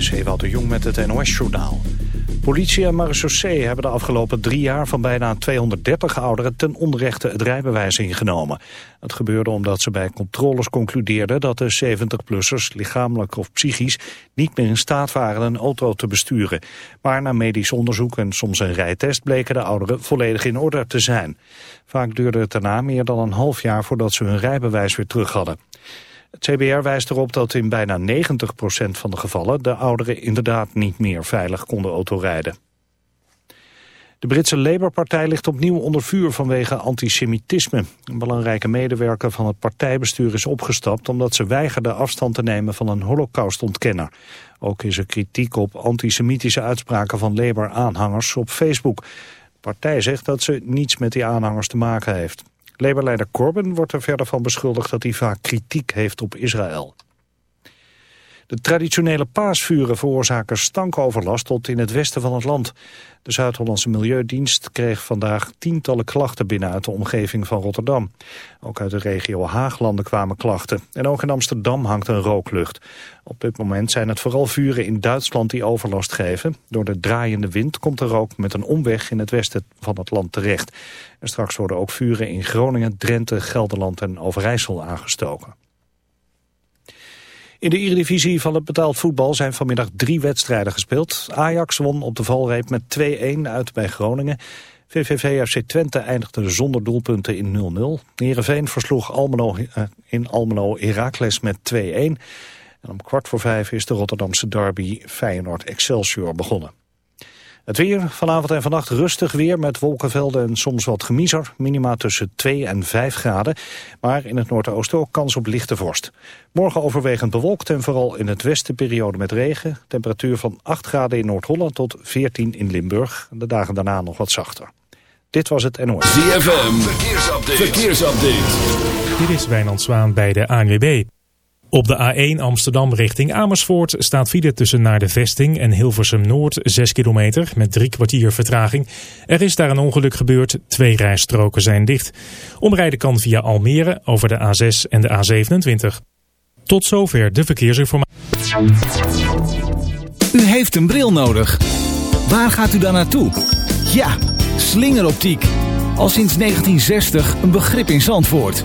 is Ewout de Jong met het NOS-journaal. Politie en marechaussee hebben de afgelopen drie jaar van bijna 230 ouderen ten onrechte het rijbewijs ingenomen. Het gebeurde omdat ze bij controles concludeerden dat de 70-plussers lichamelijk of psychisch niet meer in staat waren een auto te besturen. Maar na medisch onderzoek en soms een rijtest bleken de ouderen volledig in orde te zijn. Vaak duurde het daarna meer dan een half jaar voordat ze hun rijbewijs weer terug hadden. Het CBR wijst erop dat in bijna 90% van de gevallen de ouderen inderdaad niet meer veilig konden autorijden. De Britse Labour-partij ligt opnieuw onder vuur vanwege antisemitisme. Een belangrijke medewerker van het partijbestuur is opgestapt... omdat ze weigerde afstand te nemen van een holocaustontkenner. Ook is er kritiek op antisemitische uitspraken van Labour-aanhangers op Facebook. De partij zegt dat ze niets met die aanhangers te maken heeft. Labour-leider Corbyn wordt er verder van beschuldigd dat hij vaak kritiek heeft op Israël. De traditionele paasvuren veroorzaken stankoverlast tot in het westen van het land. De Zuid-Hollandse Milieudienst kreeg vandaag tientallen klachten binnen uit de omgeving van Rotterdam. Ook uit de regio Haaglanden kwamen klachten. En ook in Amsterdam hangt een rooklucht. Op dit moment zijn het vooral vuren in Duitsland die overlast geven. Door de draaiende wind komt de rook met een omweg in het westen van het land terecht. En straks worden ook vuren in Groningen, Drenthe, Gelderland en Overijssel aangestoken. In de Eredivisie van het betaald voetbal zijn vanmiddag drie wedstrijden gespeeld. Ajax won op de valreep met 2-1 uit bij Groningen. VVV FC Twente eindigde zonder doelpunten in 0-0. Heerenveen versloeg Almelo, eh, in Almelo Heracles met 2-1. En om kwart voor vijf is de Rotterdamse derby Feyenoord Excelsior begonnen. Het weer, vanavond en vannacht rustig weer met wolkenvelden en soms wat gemiezer. Minima tussen 2 en 5 graden. Maar in het noordoosten ook kans op lichte vorst. Morgen overwegend bewolkt en vooral in het westen periode met regen. Temperatuur van 8 graden in Noord-Holland tot 14 in Limburg. De dagen daarna nog wat zachter. Dit was het NOS. ZFM, verkeersupdate. verkeersupdate. Dit is Wijnand Zwaan bij de ANWB. Op de A1 Amsterdam richting Amersfoort staat file tussen naar de vesting en Hilversum Noord 6 kilometer met drie kwartier vertraging. Er is daar een ongeluk gebeurd, twee rijstroken zijn dicht. Omrijden kan via Almere over de A6 en de A27. Tot zover de verkeersinformatie. U heeft een bril nodig. Waar gaat u dan naartoe? Ja, slingeroptiek. Al sinds 1960 een begrip in Zandvoort.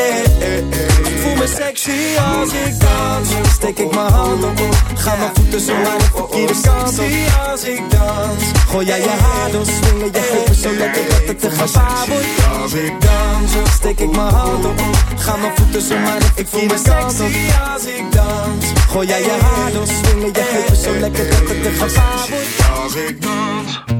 hey, hey, hey. Ik voel me sexy als ik dans. Steek ik mijn hand op, ga mijn voeten zo naar de verkeerde kant op. als ik dans. Gooi jij je haar door, swingen je heupen zo lekker dat het te gevaar wordt. Als ik dans, steek ik mijn hand op, ga mijn voeten zo naar de verkeerde kant op. als ik dans. Gooi jij je haar door, swingen je heupen zo lekker dat het te gevaar wordt. Als ik dans.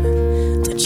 me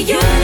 you.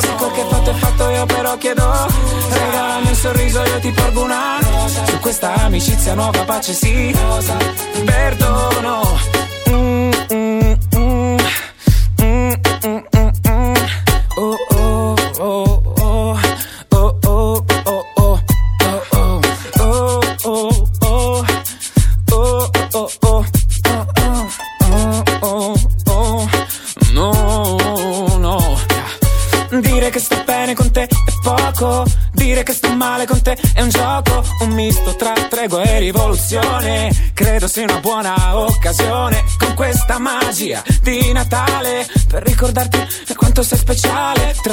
se quel che fatto è fatto io però chiedo Regalami un sorriso io ti porgo una Rosa. Su questa amicizia nuova pace sì Rosa. Perdono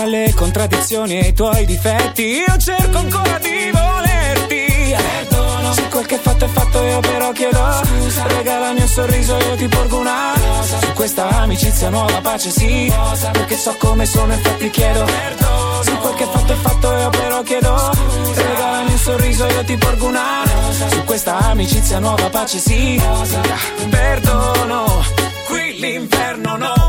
alle contraddizioni e ai tuoi difetti. Io cerco ancora di volerti. Perdono. Se quel che fatto è fatto, io però chiedo. Scusa. Regalami un sorriso, io ti porgo una. Rosa. Su questa amicizia nuova pace, sì. Rosa. Perché so come sono, infatti chiedo. Perdono. Se quel che fatto è fatto, io però chiedo. Scusa. Regalami un sorriso, io ti porgo una. Rosa. Su questa amicizia nuova pace, sì. Rosa. Perdono. Qui l'inferno no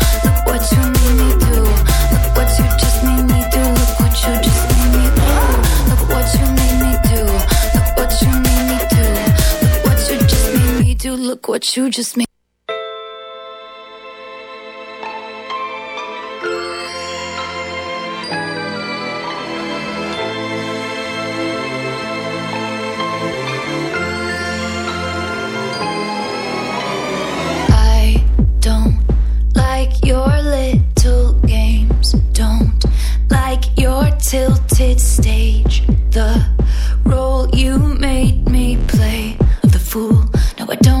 What you just made I don't like your little games. Don't like your tilted stage. The role you made me play of the fool. No, I don't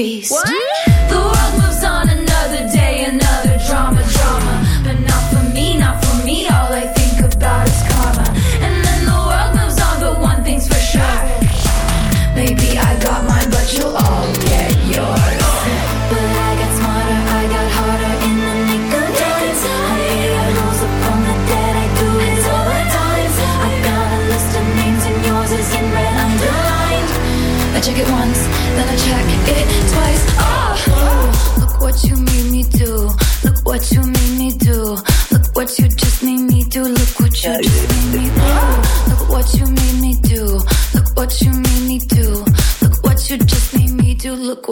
feast. What?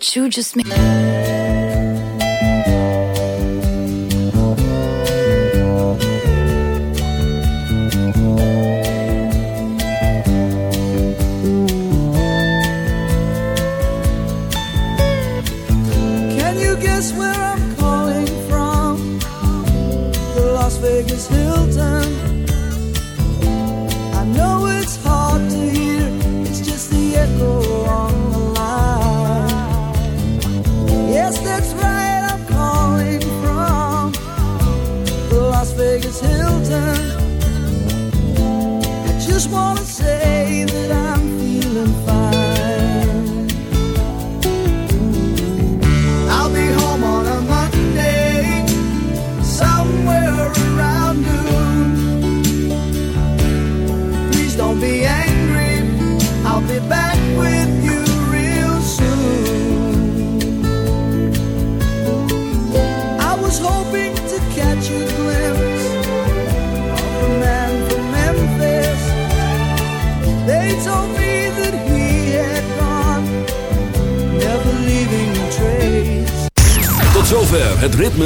what you just made.